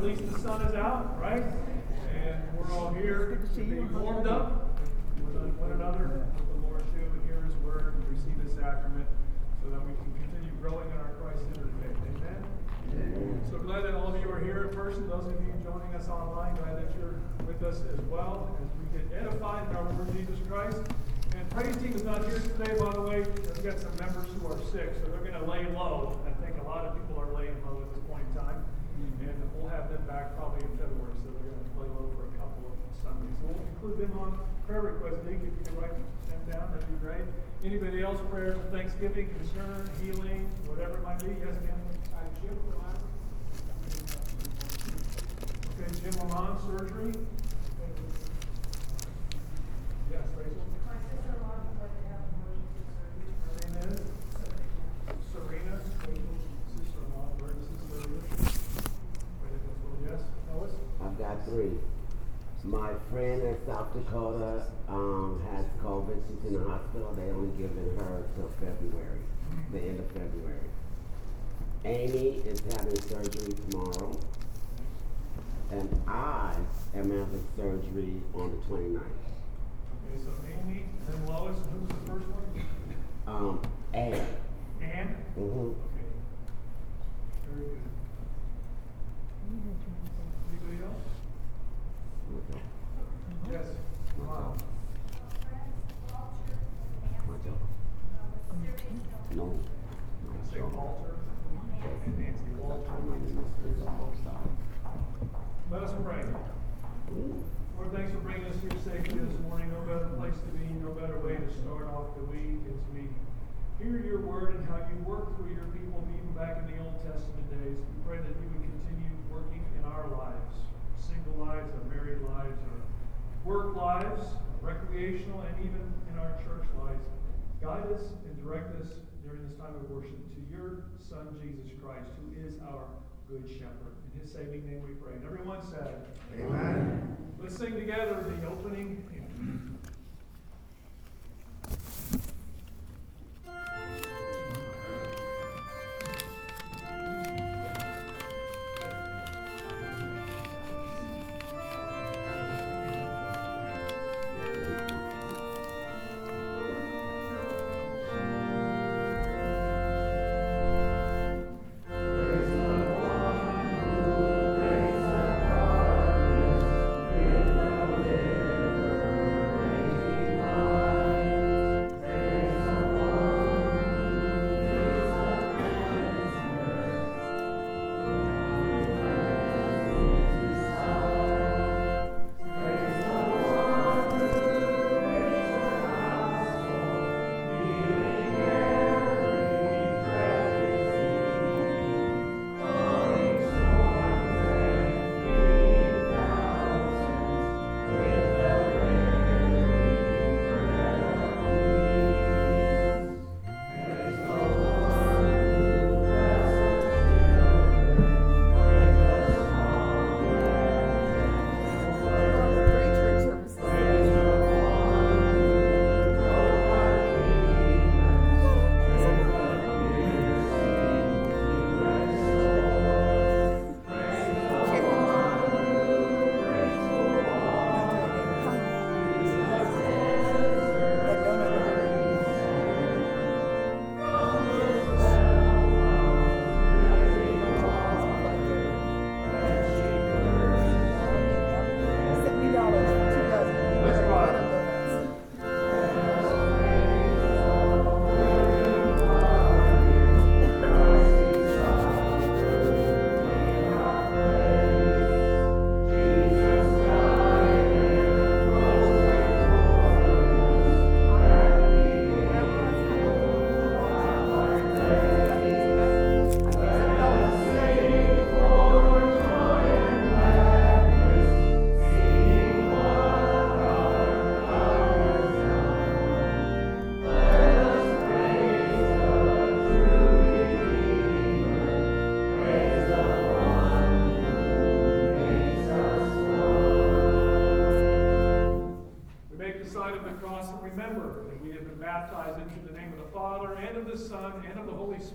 at least the sun is out, right? And we're all here to be warmed up with one another, with the Lord too, and hear His word and receive the sacrament so that we can continue growing in our Christ-centered faith. Amen? So glad that all of you are here in person. Those of you joining us online, glad that you're with us as well as we get edified in our Lord Jesus Christ. And praise team is not here today, by the way. We've got some members who are sick, so they're going to lay low. I think a lot of people are laying low at this point in time. And we'll have them back probably in February, so they're going to lay low for a couple of Sundays. We'll include them on prayer request league. If you can write them down, that'd be great. Anybody else, prayers of thanksgiving, concern, healing, whatever it might be? Yes, ma'am? Uh, Jim Lamont. Okay, Jim Lamont, surgery. Yes, Rachel? My sister-in-law would like to have emergency surgery. Her name is? Serena, sister-in-law, emergency surgery. Ready to go, yes? Lois? I've got three. My friend in South Dakota um, has COVID. She's in the hospital. They only given her till February, the end of February. Amy is having surgery tomorrow. And I am having surgery on the 29th. Okay, so Amy, then Lois, who's the first one? Um, and, Ann? mm-hmm. Okay. Very good. Anybody else? Yes, Ron. No. Let us pray. Lord, thanks for bringing us here safely this morning. No better place to be, no better way to start off the week as we hear your word and how you work through your people, even back in the Old Testament days. We pray that you would continue working in our lives, single lives, our married lives, our work lives, recreational, and even in our church lives. Guide us and direct us during this time of worship to your Son, Jesus Christ, who is our good shepherd. In his saving name we pray. And everyone said, Amen. Let's sing together the opening hymn.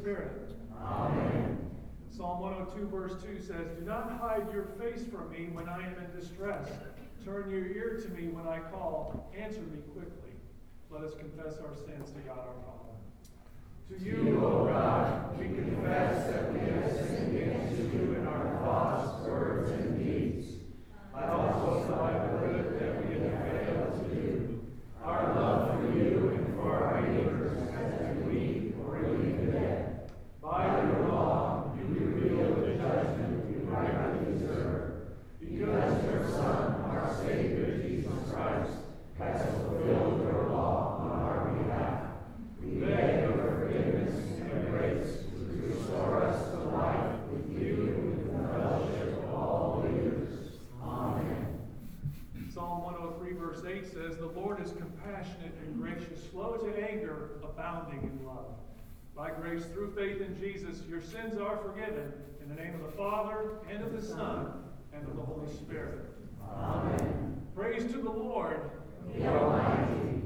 Spirit. Amen. Psalm 102, verse 2 says, Do not hide your face from me when I am in distress. Turn your ear to me when I call. Answer me quickly. Let us confess our sins to God our Father. To you, O God, we confess that we have sinned against you in our thoughts, words, and deeds. I also by the good that we have failed to do. Our love for you and for our neighbors has been weak or even dead. By your law, you reveal the judgment you rightly deserve. Because your Son, our Savior Jesus Christ, has fulfilled your law on our behalf. We beg your forgiveness and grace to restore us to life with you in the fellowship of all believers. Amen. Psalm 103, verse 8 says, The Lord is compassionate and gracious, slow to anger, abounding in love. By grace through faith in Jesus, your sins are forgiven. In the name of the Father, and of the Son, and of the Holy Spirit. Amen. Praise to the Lord. The Almighty.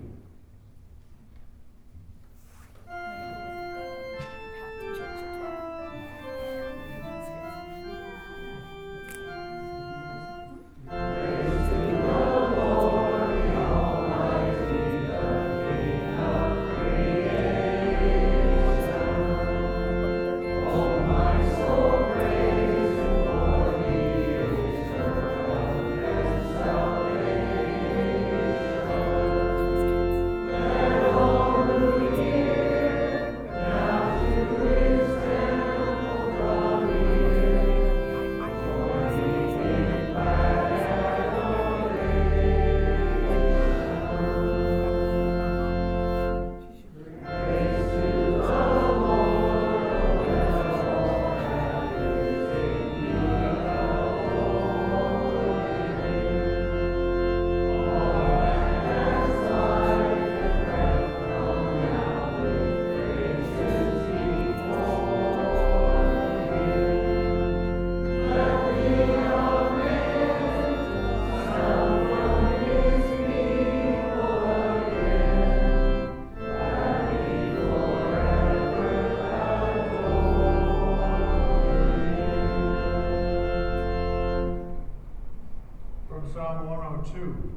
102.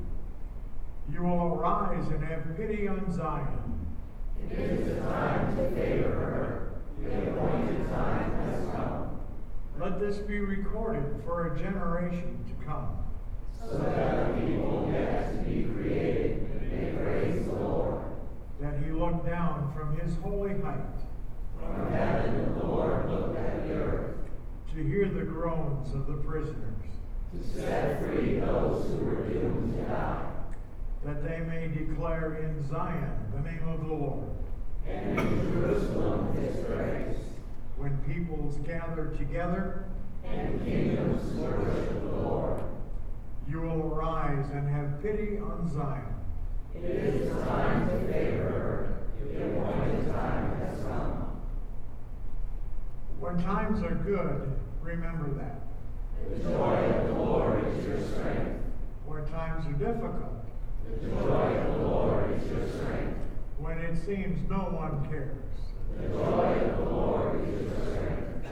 You will arise and have pity on Zion. It is the time to favor her. The appointed time has come, Let this be recorded for a generation to come. so that the people yet to be created may praise the Lord. That he looked down from his holy height From heaven the Lord looked at the earth to hear the groans of the prisoners, to set free those who were doomed to die, that they may declare in Zion the name of the Lord. and in Jerusalem his praise. When peoples gather together, And kingdoms worship the Lord. you will arise and have pity on Zion. It is time to favor her. The appointed time has come. When times are good, remember that. The joy of the Lord is your strength. When times are difficult, The joy of the Lord is your strength. when it seems no one cares, The joy of the Lord is your strength.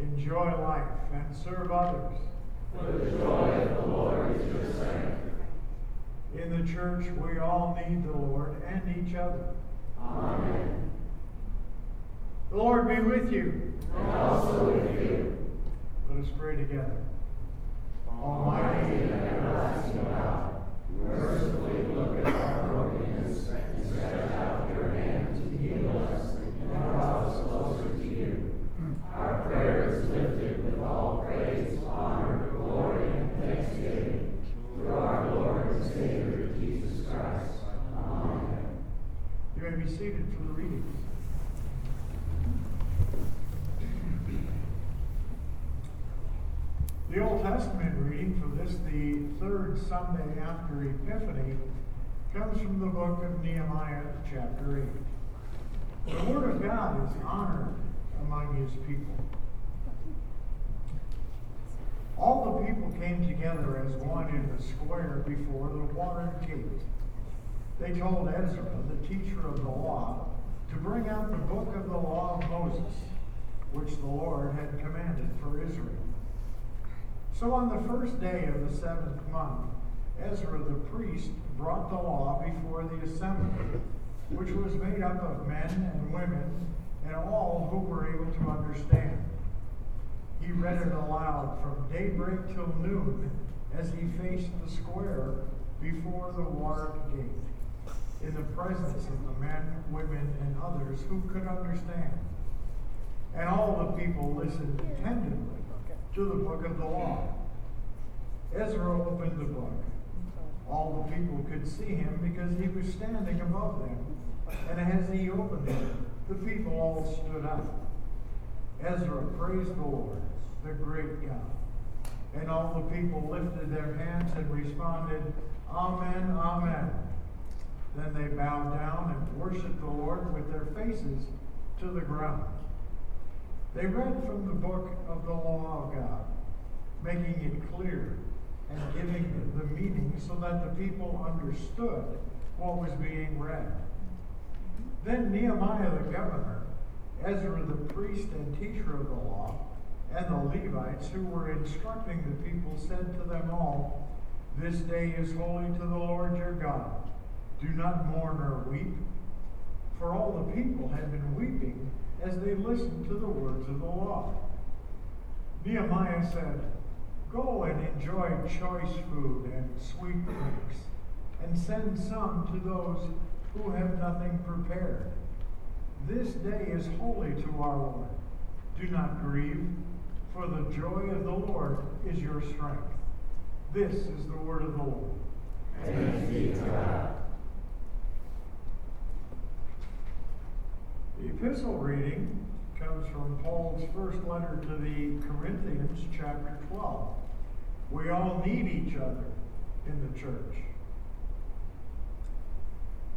enjoy life and serve others. For the joy of the Lord is your strength. In the church, we all need the Lord and each other. Amen. The Lord be with you. And also with you, Let us pray together. Almighty and everlasting God, mercifully look at our brokenness and stretch out your hand to heal us and draw us closer to you. Our prayer is lifted with all praise, honor, glory, and thanksgiving through our Lord and Savior Jesus Christ. Amen. You may be seated for the readings. The Old Testament reading for this, the third Sunday after Epiphany, comes from the book of Nehemiah, chapter 8. The Word of God is honored among His people. All the people came together as one in the square before the watered gate. They told Ezra, the teacher of the law, to bring out the book of the law of Moses, which the Lord had commanded for Israel. So on the first day of the seventh month, Ezra the priest brought the law before the assembly, which was made up of men and women and all who were able to understand. He read it aloud from daybreak till noon as he faced the square before the water gate, in the presence of the men, women, and others who could understand. And all the people listened attentively to the book of the law. Ezra opened the book. All the people could see him because he was standing above them. And as he opened it, the people all stood up. Ezra praised the Lord, the great God. And all the people lifted their hands and responded, Amen, Amen. Then they bowed down and worshiped the Lord with their faces to the ground. They read from the book of the law of God, making it clear and giving the meaning so that the people understood what was being read. Then Nehemiah the governor, Ezra the priest and teacher of the law, and the Levites who were instructing the people said to them all, This day is holy to the Lord your God. Do not mourn or weep. For all the people had been weeping as they listened to the words of the law. Nehemiah said, Go and enjoy choice food and sweet drinks, and send some to those who have nothing prepared. This day is holy to our Lord. Do not grieve, for the joy of the Lord is your strength. This is the word of the Lord. Thanks be to God. The epistle reading comes from Paul's first letter to the Corinthians, chapter 12. We all need each other in the church.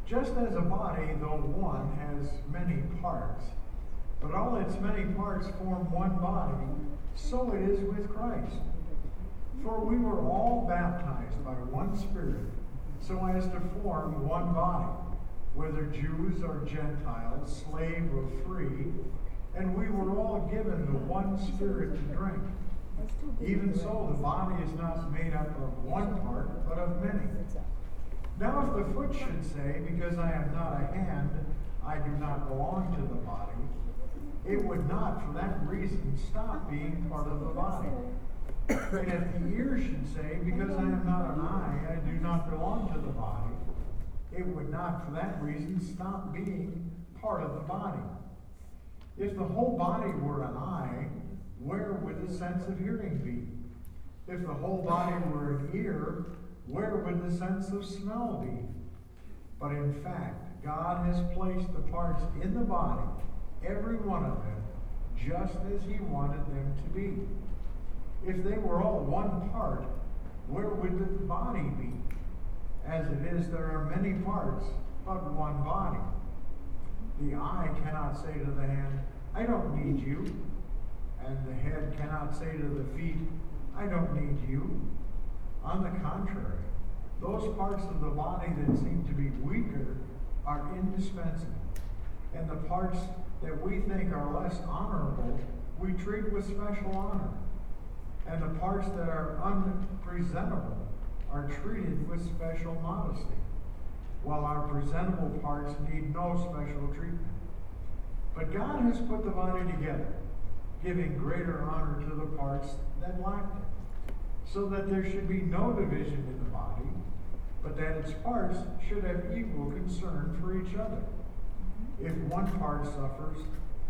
Just as a body, though one, has many parts, but all its many parts form one body, so it is with Christ. For we were all baptized by one Spirit, so as to form one body, whether Jews or Gentiles, slave or free, and we were all given the one Spirit to drink. Even so, the body is not made up of one part, but of many. Now, if the foot should say, Because I am not a hand, I do not belong to the body, it would not, for that reason, stop being part of the body. And if the ear should say, Because I am not an eye, I do not belong to the body, it would not, for that reason, stop being part of the body. If the whole body were an eye, where would the sense of hearing be? If the whole body were an ear, where would the sense of smell be? But in fact, God has placed the parts in the body, every one of them, just as He wanted them to be. If they were all one part, where would the body be? As it is, there are many parts, but one body. The eye cannot say to the hand, I don't need you. And the head cannot say to the feet, I don't need you. On the contrary, those parts of the body that seem to be weaker are indispensable. And the parts that we think are less honorable, we treat with special honor. And the parts that are unpresentable are treated with special modesty, while our presentable parts need no special treatment. But God has put the body together, giving greater honor to the parts that lacked it, so that there should be no division in the body, but that its parts should have equal concern for each other. Mm-hmm. If one part suffers,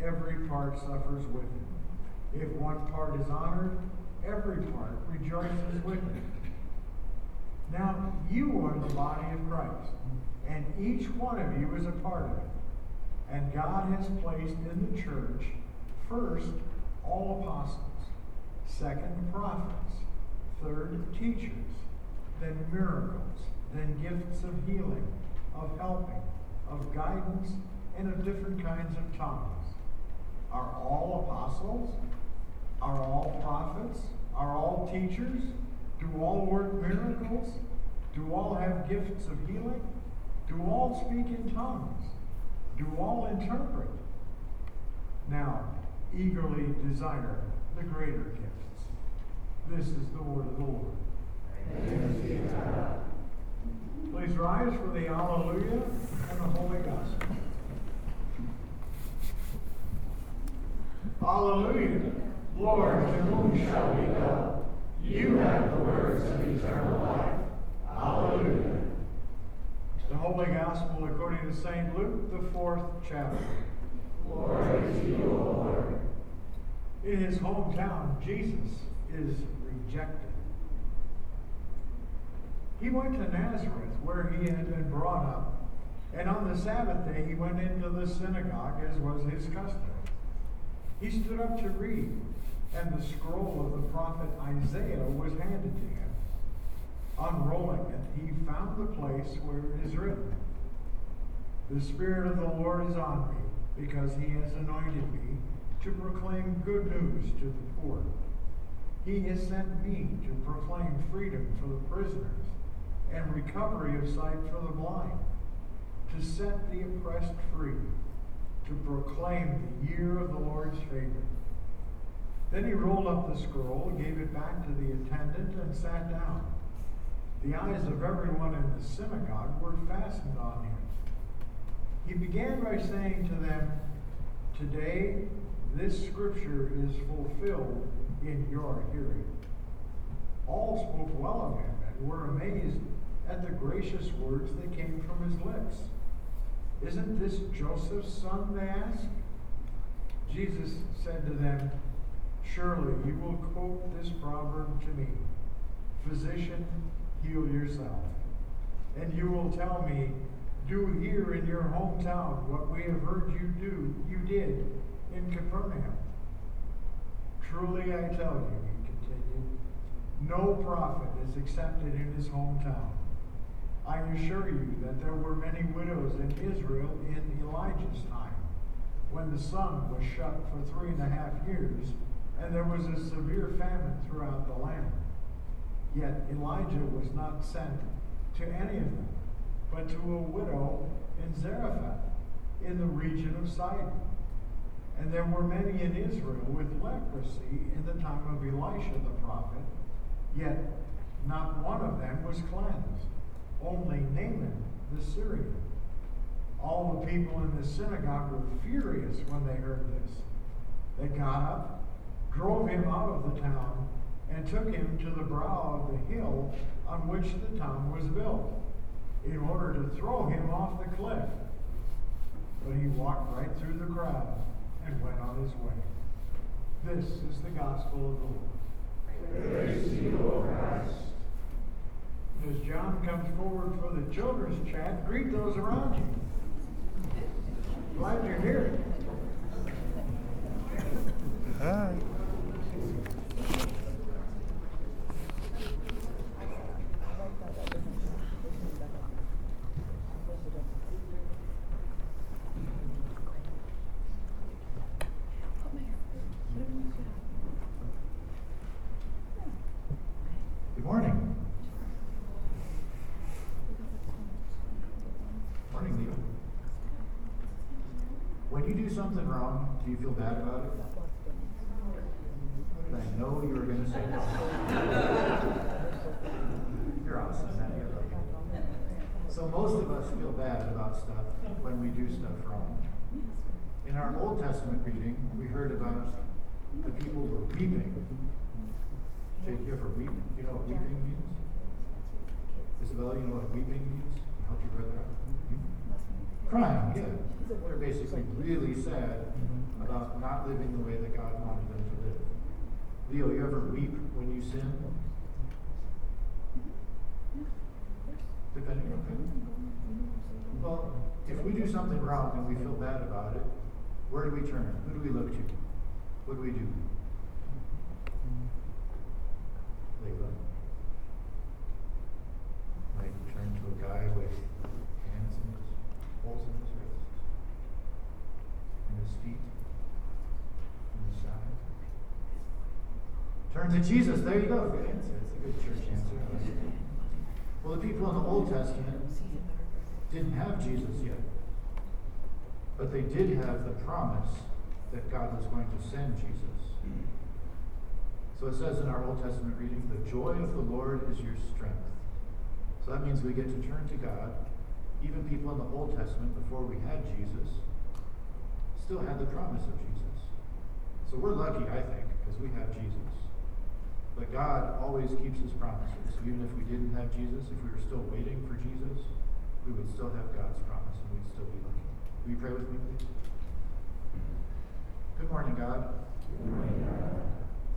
every part suffers with it. If one part is honored, every part rejoices with it. Now you are the body of Christ, and each one of you is a part of it. And God has placed in the church first all apostles, second prophets, third teachers, then miracles, then gifts of healing, of helping, of guidance, and of different kinds of tongues. Are all apostles? Are all prophets? Are all teachers? Do all work miracles? Do all have gifts of healing? Do all speak in tongues? Do all interpret? Now, eagerly desire the greater gifts. This is the word of the Lord. Please rise for the Alleluia and the Holy Gospel. Alleluia. Lord, to whom shall we go? You have the words of eternal life. Hallelujah. The Holy Gospel according to St. Luke, the fourth chapter. Glory to you, O Lord. In his hometown, Jesus is rejected. He went to Nazareth, where he had been brought up, and on the Sabbath day he went into the synagogue, as was his custom. He stood up to read, and the scroll of the prophet Isaiah was handed to him. Unrolling it, he found the place where it is written, The Spirit of the Lord is on me, because he has anointed me to proclaim good news to the poor. He has sent me to proclaim freedom for the prisoners and recovery of sight for the blind, to set the oppressed free, to proclaim the year of the Lord's favor. Then he rolled up the scroll, gave it back to the attendant, and sat down. The eyes of everyone in the synagogue were fastened on him. He began by saying to them, Today this scripture is fulfilled in your hearing. All spoke well of him and were amazed at the gracious words that came from his lips. Isn't this Joseph's son? They asked. Jesus said to them, Surely you will quote this proverb to me Physician, heal yourself. And you will tell me, Do here in your hometown what we have heard you do, you did in Capernaum. Truly I tell you, he continued, no prophet is accepted in his hometown. I assure you that there were many widows in Israel in Elijah's time, when the sun was shut for three and a half years, and there was a severe famine throughout the land. Yet Elijah was not sent to any of them, but to a widow in Zarephath, in the region of Sidon. And there were many in Israel with leprosy in the time of Elisha the prophet, yet not one of them was cleansed, only Naaman the Syrian. All the people in the synagogue were furious when they heard this. They got up, drove him out of the town, and took him to the brow of the hill on which the town was built, in order to throw him off the cliff. But he walked right through the crowd and went on his way. This is the gospel of the Lord. Praise to you, O Christ. As John comes forward for the children's chat, greet those around you. Glad you're here. Hi. Good morning. Morning, Neil. When you do something wrong, do you feel bad about it? I know you were gonna say that. You're awesome, man. You're. So most of us feel bad about stuff when we do stuff wrong. In our Old Testament reading, we heard about the people were weeping Jake, you ever weep? You know what weeping means? Isabella, you know what weeping means? Help your brother out. Hmm? Crying, yeah. They're basically really sad about not living the way that God wanted them to. Leo, you ever weep when you sin? Depending on who. Well, if we do something wrong and we feel bad about it, where do we turn? Who do we look to? What do we do? Layla. Might turn to a guy with hands in his, holes in his wrists, and his feet, and his side. Turn to Jesus. There you go. Good answer. It's a good church answer. Well, the people in the Old Testament didn't have Jesus yet. But they did have the promise that God was going to send Jesus. So it says in our Old Testament reading, the joy of the Lord is your strength. So that means we get to turn to God. Even people in the Old Testament, before we had Jesus, still had the promise of Jesus. So we're lucky, I think, because we have Jesus. But God always keeps his promises. Even if we didn't have Jesus, if we were still waiting for Jesus, we would still have God's promise and we'd still be lucky. Will you pray with me, please? Good morning, God. Good morning, God.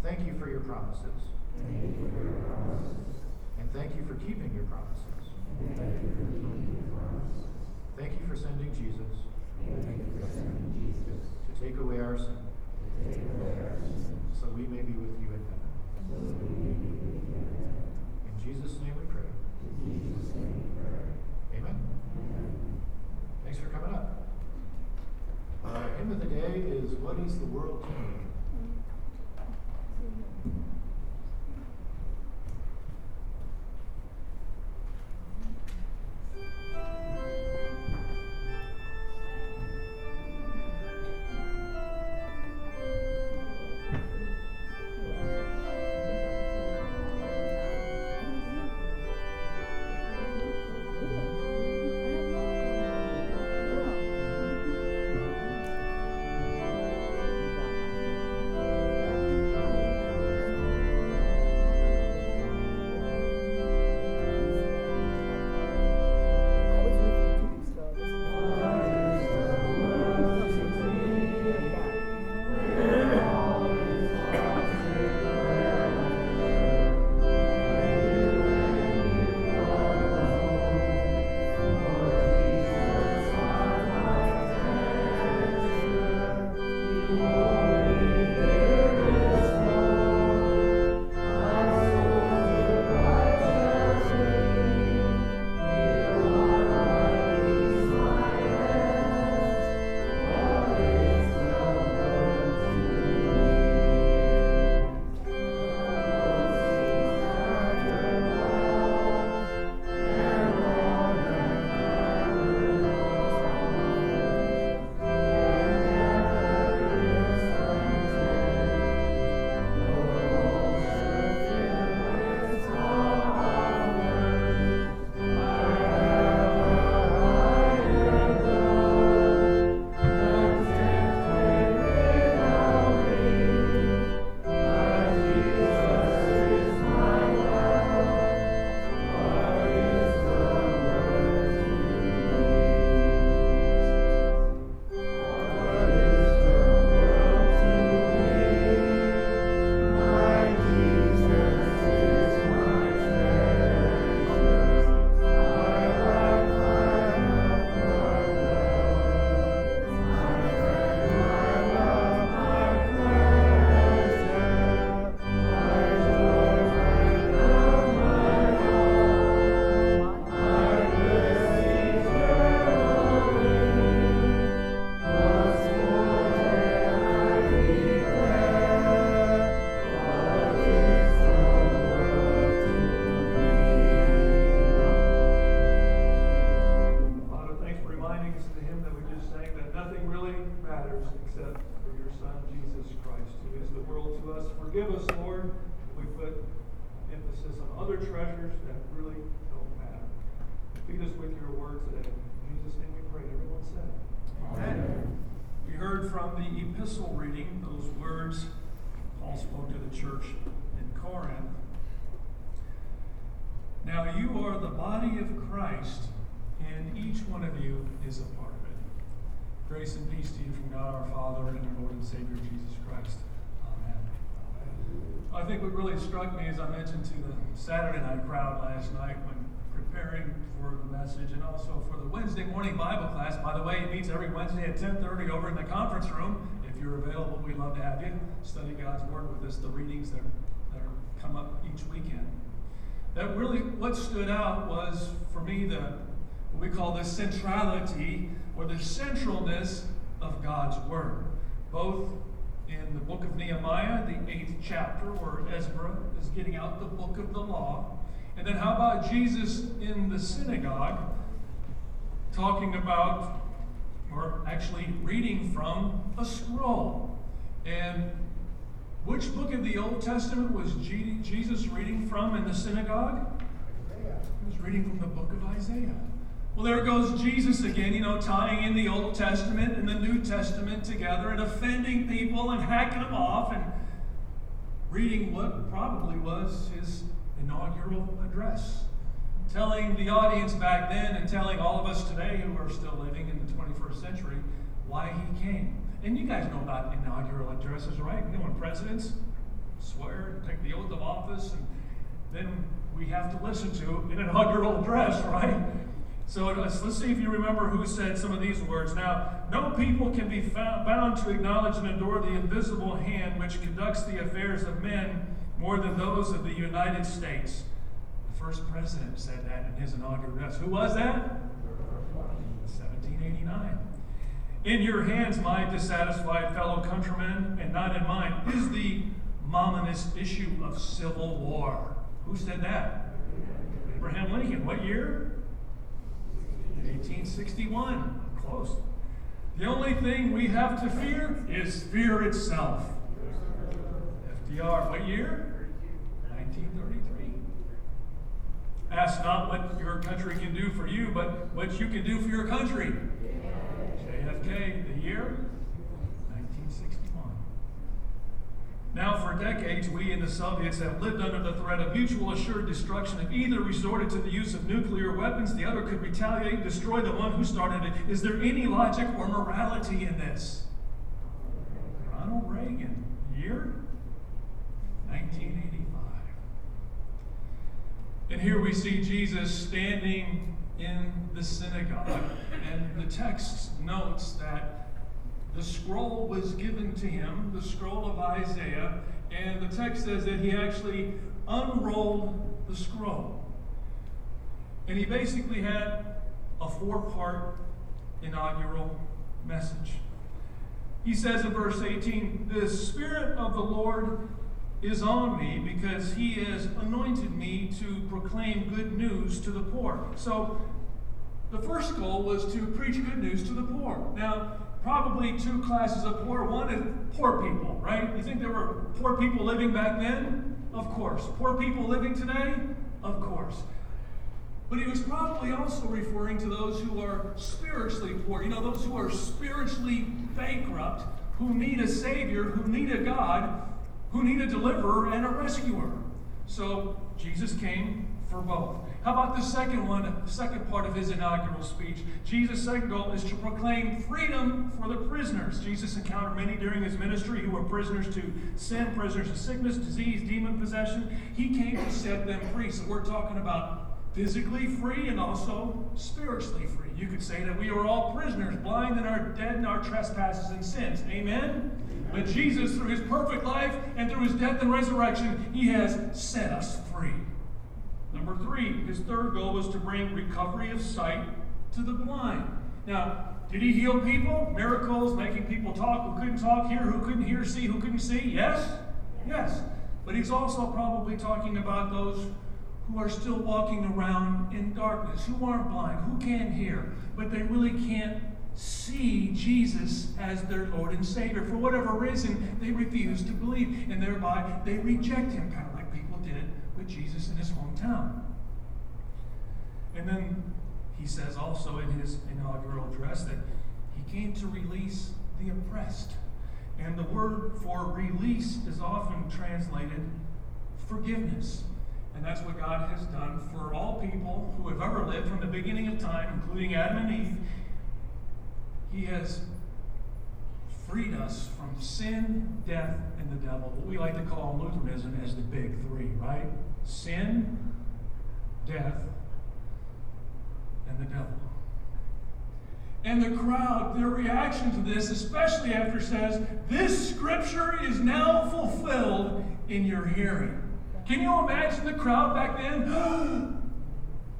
Thank you for your promises. Thank you for your promises. And thank you for keeping your promises. Thank you for keeping your promises. Thank you for sending Jesus Thank you for sending Jesus to take away our sin to take away our sins, so we may be with you in heaven. You in Jesus' name we pray. Amen. Thanks for coming up. Uh, Our hymn of the day is What is the World to Me? I peace to you from God our Father and our Lord and Savior Jesus Christ. Amen. I think what really struck me, as I mentioned to the Saturday night crowd last night when preparing for the message and also for the Wednesday morning Bible class. By the way, it meets every Wednesday at 10:30 over in the conference room. If you're available, we'd love to have you study God's Word with us. The readings that, that are come up each weekend. That really, what stood out was for me the what we call the centrality or the centralness of God's Word, both in the book of Nehemiah, the eighth chapter, where Ezra is getting out the book of the law. And then how about Jesus in the synagogue talking about, or actually reading from a scroll. And which book of the Old Testament was Jesus reading from in the synagogue? He was reading from the book of Isaiah. Well, there goes Jesus again, you know, tying in the Old Testament and the New Testament together and offending people and hacking them off and reading what probably was his inaugural address. Telling the audience back then and telling all of us today who are still living in the 21st century why he came. And you guys know about inaugural addresses, right? You know when presidents swear and take the oath of office, and then we have to listen to an inaugural address, right? So uh, let's, let's see if you remember who said some of these words. Now, no people can be found, bound to acknowledge and adore the invisible hand which conducts the affairs of men more than those of the United States. The first president said that in his inaugural address. Who was that? 1789. In your hands, my dissatisfied fellow countrymen, and not in mine, is the momentous issue of civil war. Who said that? Abraham Lincoln. What year? 1861. Close. The only thing we have to fear is fear itself. FDR. What year? 1933. Ask not what your country can do for you, but what you can do for your country. JFK, the year? Now, for decades, we and the Soviets have lived under the threat of mutual assured destruction. If either resorted to the use of nuclear weapons, the other could retaliate and destroy the one who started it. Is there any logic or morality in this? Ronald Reagan, year? 1985. And here we see Jesus standing in the synagogue, and the text notes that the scroll was given to him, the scroll of Isaiah, and the text says that he actually unrolled the scroll. And he basically had a four part inaugural message. He says in verse 18, The Spirit of the Lord is on me because he has anointed me to proclaim good news to the poor. So the first goal was to preach good news to the poor. Now, probably two classes of poor. One is poor people, right? You think there were poor people living back then? Of course. Poor people living today? Of course. But he was probably also referring to those who are spiritually poor. You know, those who are spiritually bankrupt, who need a Savior, who need a God, who need a deliverer and a rescuer. So Jesus came for both. How about the second one, the second part of his inaugural speech? Jesus' second goal is to proclaim freedom for the prisoners. Jesus encountered many during his ministry who were prisoners to sin, prisoners to sickness, disease, demon possession. He came to set them free. So we're talking about physically free and also spiritually free. You could say that we are all prisoners, blind and are dead in our trespasses and sins. Amen? But Jesus, through his perfect life and through his death and resurrection, he has set us free. Number three, his third goal was to bring recovery of sight to the blind. Now, did he heal people? Miracles, making people talk who couldn't talk, hear who couldn't hear, see who couldn't see? Yes? Yes. But he's also probably talking about those who are still walking around in darkness, who aren't blind, who can't hear, but they really can't see Jesus as their Lord and Savior. For whatever reason, they refuse to believe, and thereby they reject Him, kind of like people did with Jesus in his hometown. And then he says also in his inaugural address that he came to release the oppressed. And the word for release is often translated forgiveness. And that's what God has done for all people who have ever lived from the beginning of time, including Adam and Eve. He has freed us from sin, death, and the devil. What we like to call in Lutheranism as the big three, right? Sin, death, and the devil. And the crowd, their reaction to this, especially after says, This scripture is now fulfilled in your hearing. Can you imagine the crowd back then?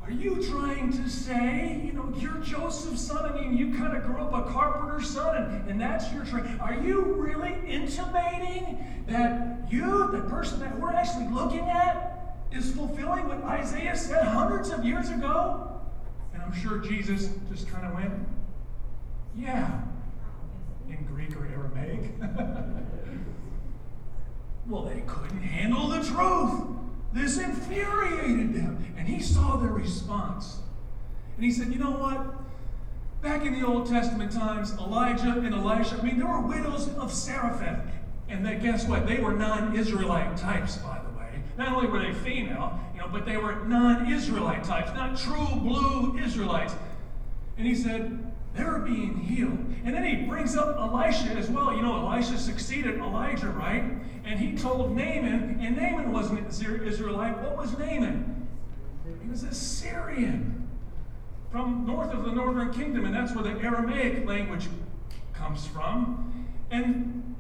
Are you trying to say, you know, you're Joseph's son? I mean, you kind of grew up a carpenter's son, and, and that's your trade. Are you really intimating that you, the person that we're actually looking at, is fulfilling what Isaiah said hundreds of years ago? And I'm sure Jesus just kind of went, Yeah, in Greek or Aramaic. well, they couldn't handle the truth. This infuriated them. And he saw their response. And he said, You know what? Back in the Old Testament times, Elijah and Elisha, I mean, there were widows of Zarephath. And guess what? They were non Israelite types, by. Not only were they female, you know, but they were non Israelite types, not true blue Israelites. And he said, they're being healed. And then he brings up Elisha as well. You know, Elisha succeeded Elijah, right? And he told Naaman, and Naaman wasn't Israelite. What was Naaman? He was a Syrian from north of the northern kingdom, and that's where the Aramaic language comes from. And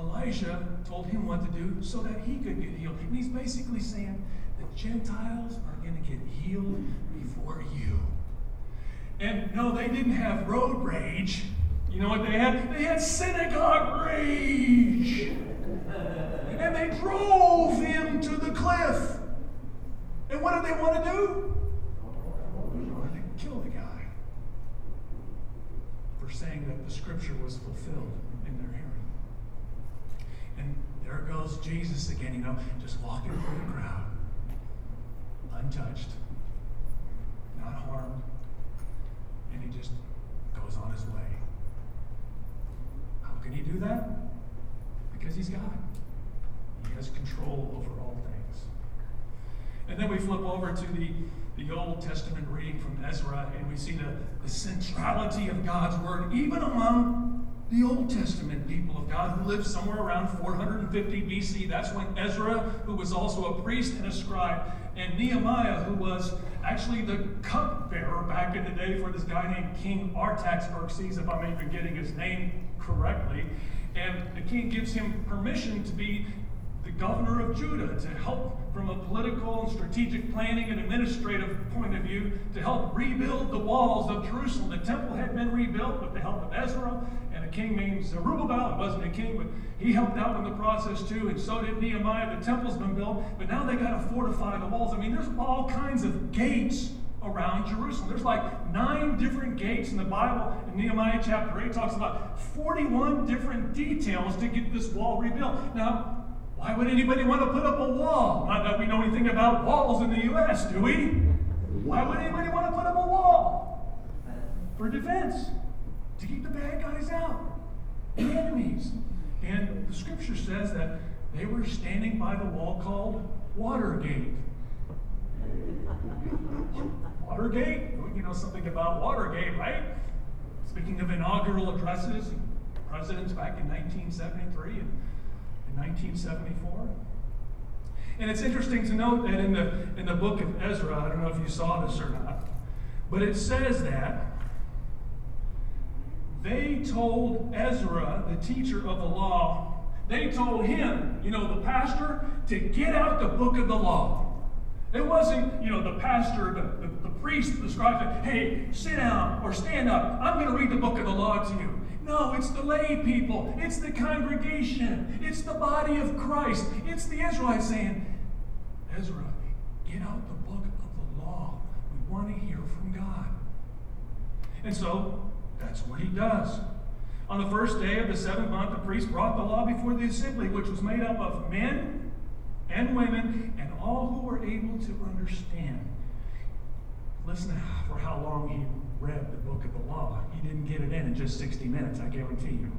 Elijah told him what to do so that he could get healed. And he's basically saying the Gentiles are going to get healed before you. And no, they didn't have road rage. You know what they had? They had synagogue rage. And they drove him to the cliff. And what did they want to do? They wanted to kill the guy for saying that the scripture was fulfilled. And there goes Jesus again, you know, just walking through the crowd, untouched, not harmed and he just goes on his way. How can he do that? Because he's God. He has control over all things. And then we flip over to the, the Old Testament reading from Ezra, and we see the, the centrality of God's word, even among the Old Testament people of God who lived somewhere around 450 BC. That's when Ezra, who was also a priest and a scribe, and Nehemiah, who was actually the cupbearer back in the day for this guy named King Artaxerxes, if I'm even getting his name correctly. And the king gives him permission to be the governor of Judah to help from a political and strategic planning and administrative point of view to help rebuild the walls of Jerusalem. The temple had been rebuilt with the help of Ezra king named Zerubbabel. It wasn't a king, but he helped out in the process too, and so did Nehemiah. The temple's been built, but now they got to fortify the walls. I mean, there's all kinds of gates around Jerusalem. There's like nine different gates in the Bible. In Nehemiah chapter 8 talks about 41 different details to get this wall rebuilt. Now, why would anybody want to put up a wall? Not that we know anything about walls in the U.S., do we? Why would anybody want to put up a wall? For defense, to keep the bad guys out, the enemies. And the scripture says that they were standing by the wall called Watergate. Watergate? You know something about Watergate, right? Speaking of inaugural addresses, presidents back in 1973 and in 1974. And it's interesting to note that in the, in the book of Ezra, I don't know if you saw this or not, but it says that they told Ezra, the teacher of the law, they told him, you know, the pastor, to get out the book of the law. It wasn't, you know, the pastor, the, the, the priest, the scribe, hey, sit down or stand up. I'm going to read the book of the law to you. No, it's the lay people. It's the congregation. It's the body of Christ. It's the Israelites saying, Ezra, get out the book of the law. We want to hear from God. And so that's what he does. On the first day of the seventh month, the priest brought the law before the assembly, which was made up of men and women and all who were able to understand. Listen for how long he read the book of the law. He didn't get it in in just 60 minutes, I guarantee you.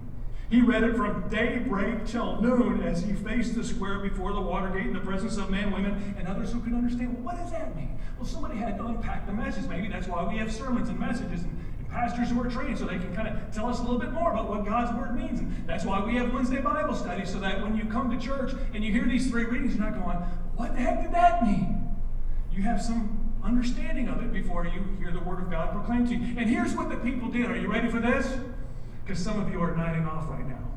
He read it from daybreak till noon as he faced the square before the Watergate in the presence of men, women, and others who could understand. Well, what does that mean? Well, somebody had to unpack the message. Maybe that's why we have sermons and messages and, and pastors who are trained so they can kind of tell us a little bit more about what God's Word means. And that's why we have Wednesday Bible studies so that when you come to church and you hear these three readings, you're not going, what the heck did that mean? You have some understanding of it before you hear the Word of God proclaimed to you. And here's what the people did. Are you ready for this? Because some of you are nodding off right now.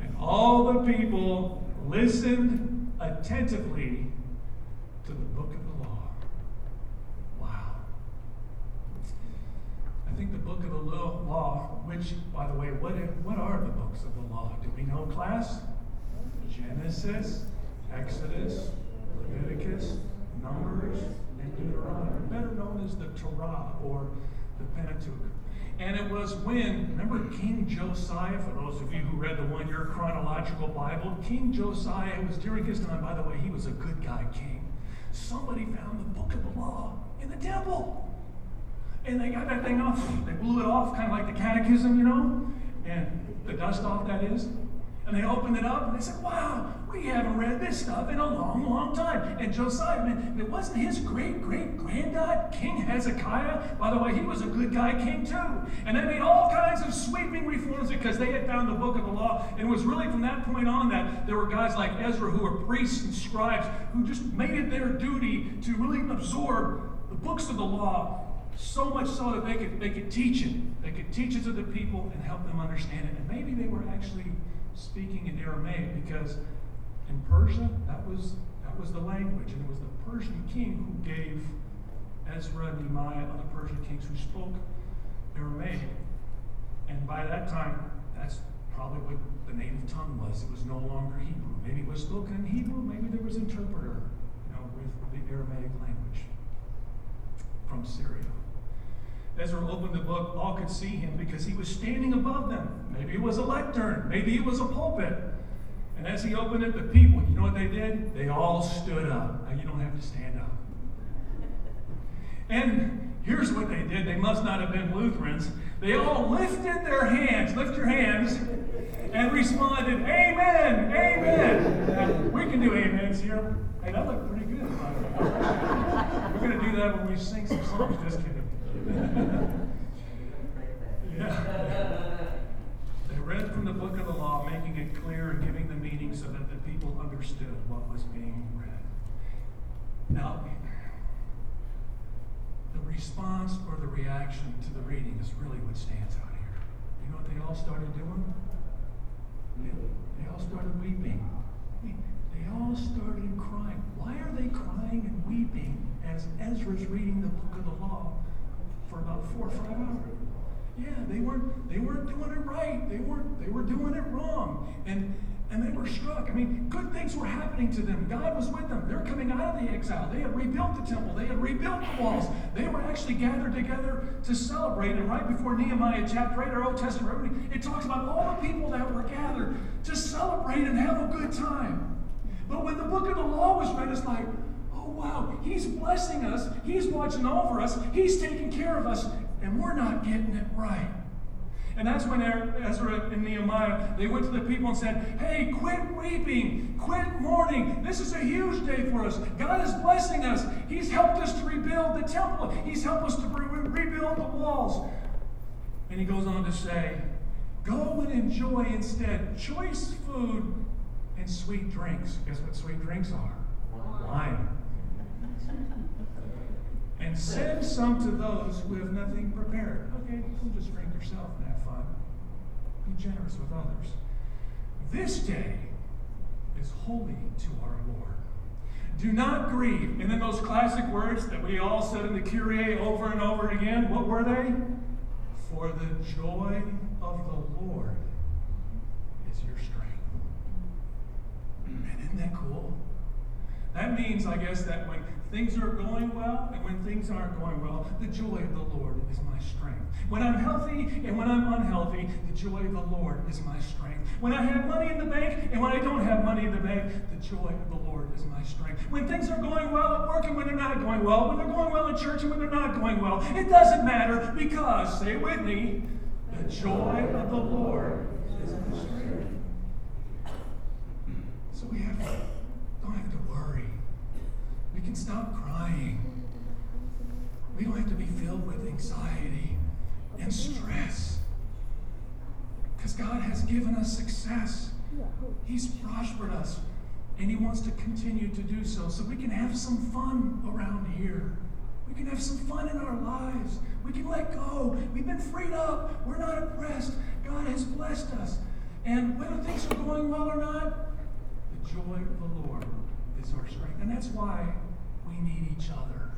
And all the people listened attentively to the book of the law. Wow. I think the book of the law, which, by the way, what, what are the books of the law? Do we know, class? Genesis, Exodus, Leviticus, Numbers, and Deuteronomy, better known as the Torah or the Pentateuch. And it was when, remember King Josiah, for those of you who read the one year chronological Bible, King Josiah was during his time, by the way, he was a good guy king. Somebody found the book of the law in the temple. And they got that thing off, they blew it off, kind of like the catechism, you know, and the dust off, that is. And they opened it up and they said, Wow, we haven't read this stuff in a long, long time. And Josiah, man, it wasn't his great great granddad, King Hezekiah. By the way, he was a good guy king too. And they made all kinds of sweeping reforms because they had found the book of the law. And it was really from that point on that there were guys like Ezra who were priests and scribes who just made it their duty to really absorb the books of the law so much so that they could they could teach it. They could teach it to the people and help them understand it. And maybe they were actually speaking in Aramaic because in Persia that was that was the language, and it was the Persian king who gave Ezra, Nehemiah, other Persian kings who spoke Aramaic. And by that time, that's probably what the native tongue was. It was no longer Hebrew. Maybe it was spoken in Hebrew. Maybe there was an interpreter, you know, with the Aramaic language from Syria. Ezra opened the book, all could see him because he was standing above them. Maybe it was a lectern, maybe it was a pulpit. And as he opened it, the people, you know what they did? They all stood up. Now, you don't have to stand up. And here's what they did they must not have been Lutherans. They all lifted their hands, lift your hands, and responded, Amen, Amen. Now, we can do amens here. Hey, that looked pretty good. We're going to do that when we sing some songs. Just kidding. Yeah. They read from the book of the law, making it clear and giving the meaning so that the people understood what was being read. Now, the response or the reaction to the reading is really what stands out here. You know what they all started doing? They, they all started weeping. They all started crying. Why are they crying and weeping as Ezra's reading the book of the law? For about four or five hours. Yeah, they weren't they weren't doing it right. They weren't they were doing it wrong. And and they were struck. I mean, good things were happening to them. God was with them. They're coming out of the exile. They had rebuilt the temple. They had rebuilt the walls. They were actually gathered together to celebrate. And right before Nehemiah chapter 8, our Old Testament, it talks about all the people that were gathered to celebrate and have a good time. But when the book of the law was read, it's like, wow, he's blessing us, he's watching over us, he's taking care of us, and we're not getting it right. And that's when Ezra and Nehemiah, they went to the people and said, Hey, quit weeping, quit mourning. This is a huge day for us. God is blessing us. He's helped us to rebuild the temple. He's helped us to re- rebuild the walls. And he goes on to say, Go and enjoy instead choice food and sweet drinks. Guess what sweet drinks are? Wine and send some to those who have nothing prepared. Okay, don't just drink yourself and have fun. Be generous with others. This day is holy to our Lord. Do not grieve. And then those classic words that we all said in the Kyrie over and over again, what were they? For the joy of the Lord is your strength. And isn't that cool? That means, I guess, that when things are going well and when things aren't going well, the joy of the Lord is my strength. When I'm healthy and when I'm unhealthy, the joy of the Lord is my strength. When I have money in the bank and when I don't have money in the bank, the joy of the Lord is my strength. When things are going well at work and when they're not going well, when they're going well in church and when they're not going well, it doesn't matter because, say it with me, the joy of the Lord is my strength. So we have to, don't have to worry. We can stop crying. We don't have to be filled with anxiety and stress. Because God has given us success. He's prospered us. And He wants to continue to do so. So we can have some fun around here. We can have some fun in our lives. We can let go. We've been freed up. We're not oppressed. God has blessed us. And whether things are going well or not, the joy of the Lord is our strength. And that's why need each other,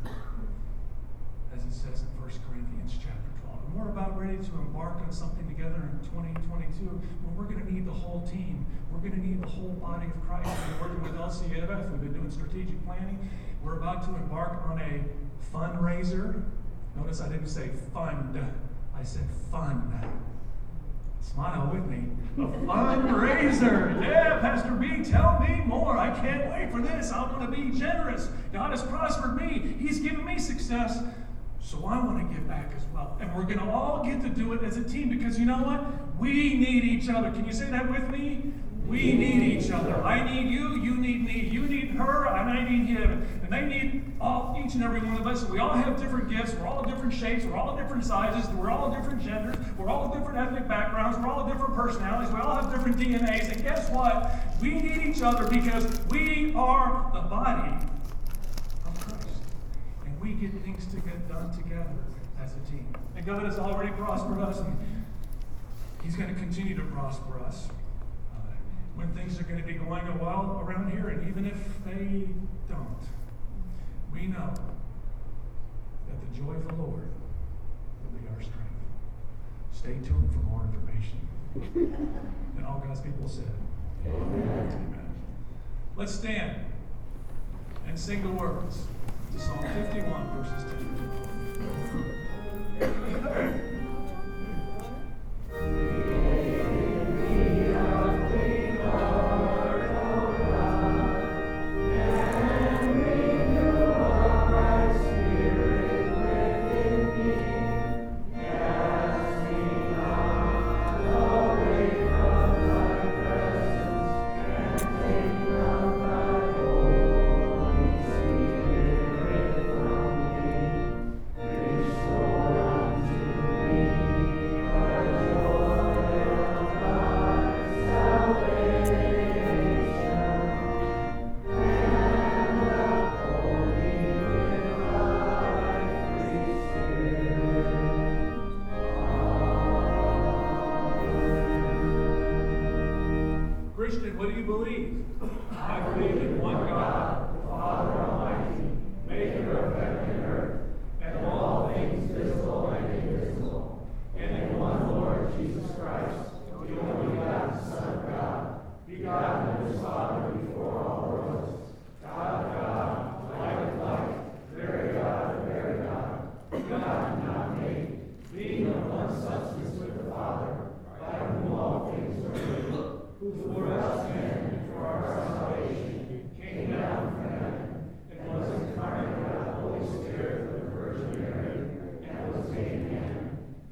as it says in 1 Corinthians chapter 12. And we're about ready to embark on something together in 2022 when we're going to need the whole team. We're going to need the whole body of Christ. Been working with LCEF. We've been doing strategic planning. We're about to embark on a fundraiser. Notice I didn't say fund, I said fun. Smile with me. A fundraiser. Yeah, Pastor B, tell me more. I can't wait for this. I want to be generous. God has prospered me, He's given me success. So I want to give back as well. And we're going to all get to do it as a team because you know what? We need each other. Can you say that with me? We need each other. I need you, you need me, you need her, and I need him. And they need all each and every one of us. We all have different gifts, we're all different shapes, we're all different sizes, we're all different genders, we're all different ethnic backgrounds, we're all different personalities, we all have different DNAs. And guess what? We need each other because we are the body of Christ. And we get things to get done together as a team. And God has already prospered us, and He's going to continue to prosper us when things are going to be going well around here, and even if they don't, we know that the joy of the Lord will be our strength. Stay tuned for more information. and all God's people said, Amen. Let's stand and sing the words to Psalm 51, verses 10 to 12. Christian, what do you believe? I believe in one God, the Father Almighty, maker of heaven and earth, and all things visible and invisible, and in one Lord Jesus Christ, the only begotten Son of God, begotten of his Father before all worlds, God of God, light of light, very God of very God, begotten, not made, being of one substance with the Father, by whom all things were made, who for us men and for our salvation came down from heaven, and was incarnate by the Holy Spirit of the Virgin Mary, and was made man,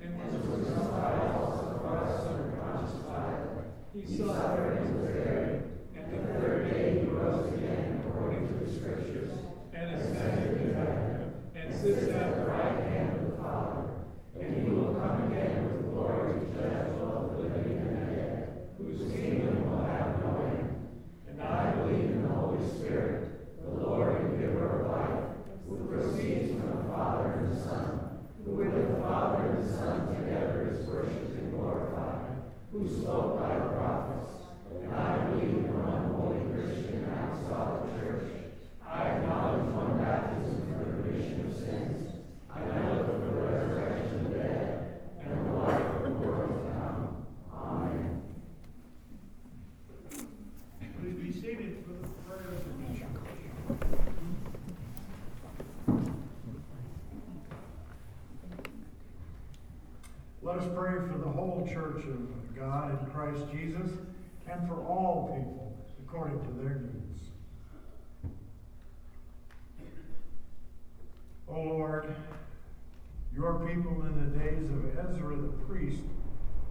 and was crucified also for us under Pontius Pilate. He suffered and was buried, and the third day he rose again according to the Scriptures, and ascended to heaven, and sits at the right hand of the Father. And he will come again with glory to judge both the living and the dead, whose kingdom will have no end. And I believe in the Holy Spirit, the Lord and giver of life, who proceeds from the Father and the Son, who with the Father and the Son together is worshipped and glorified, who spoke by the prophets. And I believe in one holy Christian and apostolic church. I acknowledge one baptism for the remission of sins. I know of the resurrection of the dead and the life of the world to come. Amen. Please be seated for the prayer of the nation. Let us pray for the whole church of God in Christ Jesus and for all people according to their needs. O Lord, your people in the days of Ezra the priest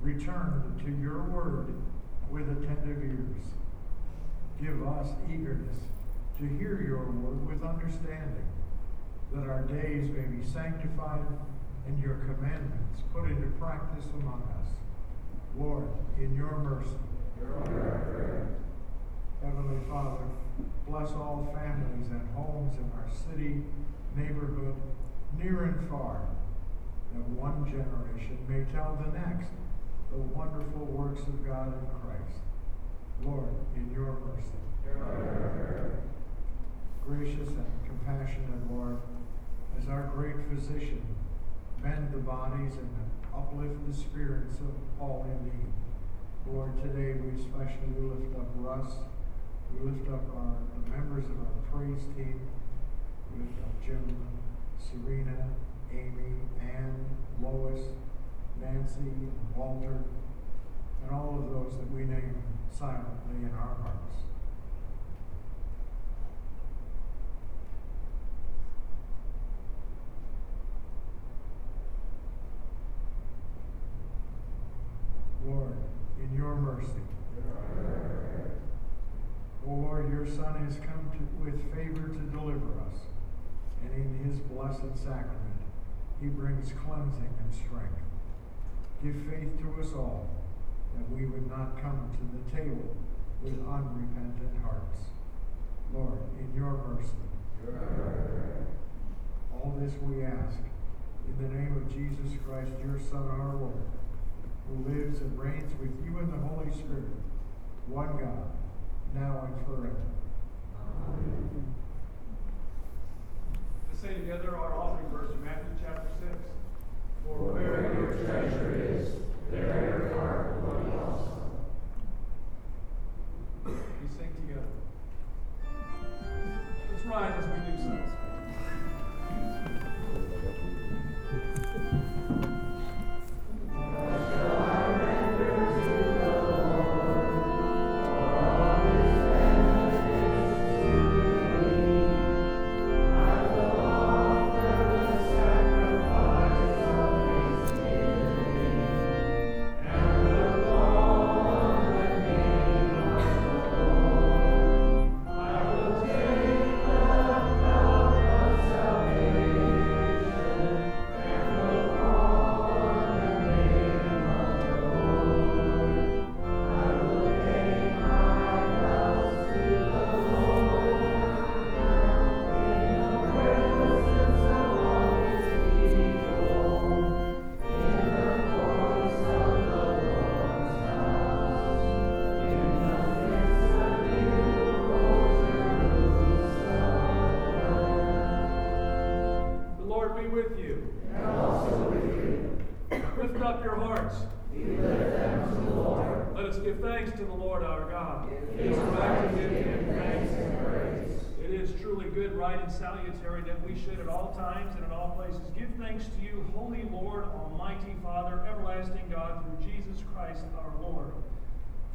returned to your word with attentive ears. Give us eagerness to hear your word with understanding, that our days may be sanctified and your commandments put into practice among us. Lord, in your mercy. Heavenly Father, bless all families and homes in our city, neighborhood, near and far, that one generation may tell the next the wonderful works of God in Christ. Lord, in your mercy. Gracious and compassionate Lord, as our great physician, mend the bodies and uplift the spirits of all in need. Lord, today we especially lift up Russ. We lift up our the members of our praise team. with Jim, Serena, Amy, Ann, Lois, Nancy, and Walter, and all of those that we name silently in our hearts. Lord, in your mercy. O Lord, your Son has come to, with favor to deliver us, and in his blessed sacrament he brings cleansing and strength. Give faith to us all, that we would not come to the table with unrepentant hearts. Lord, in your mercy. All this we ask in the name of Jesus Christ, your Son, our Lord, who lives and reigns with you in the Holy Spirit, one God, now and forever. Let's say together our offering verse from Matthew chapter 6. For Where your treasure is, there your heart should at all times and in all places give thanks to you, Holy Lord, Almighty Father, everlasting God, through Jesus Christ our Lord.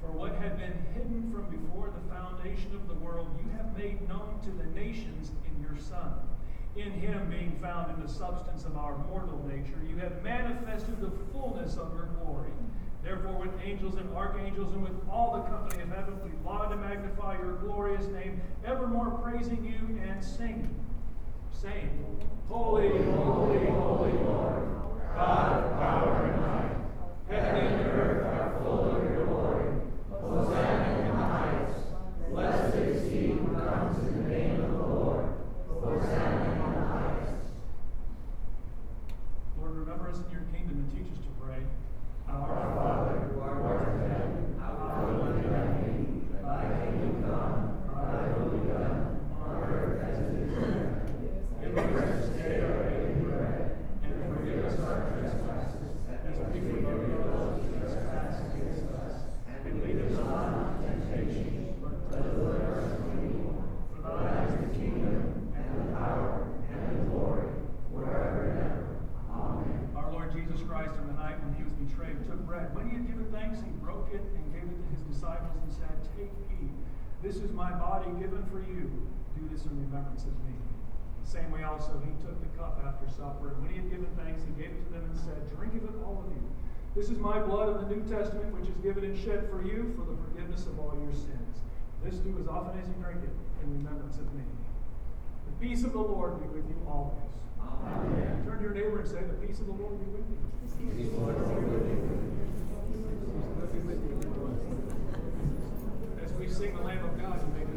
For what had been hidden from before the foundation of the world, you have made known to the nations in your Son. In him, being found in the substance of our mortal nature, you have manifested the fullness of your glory. Therefore, with angels and archangels and with all the company of heaven, we laud and magnify your glorious name, evermore praising you and singing, saying, Holy, holy, holy Lord, God of power and might, heaven and earth are full of your glory. Hosanna in the highest. Blessed is he who comes in the name of the Lord. Hosanna in the highest. Lord, remember us in your kingdom and teach us to pray. Our Father, who art in heaven, hallowed be thy name. Thy kingdom come, thy will be done, on earth as it is in heaven. This is my body given for you. Do this in remembrance of me. Same way also he took the cup after supper, and when he had given thanks, he gave it to them and said, Drink of it, all of you. This is my blood of the New Testament, which is given and shed for you for the forgiveness of all your sins. This do as often as you drink it in remembrance of me. The peace of the Lord be with you always. Amen. Turn to your neighbor and say, The peace of the Lord be with you. As we sing the Lamb of God, you make.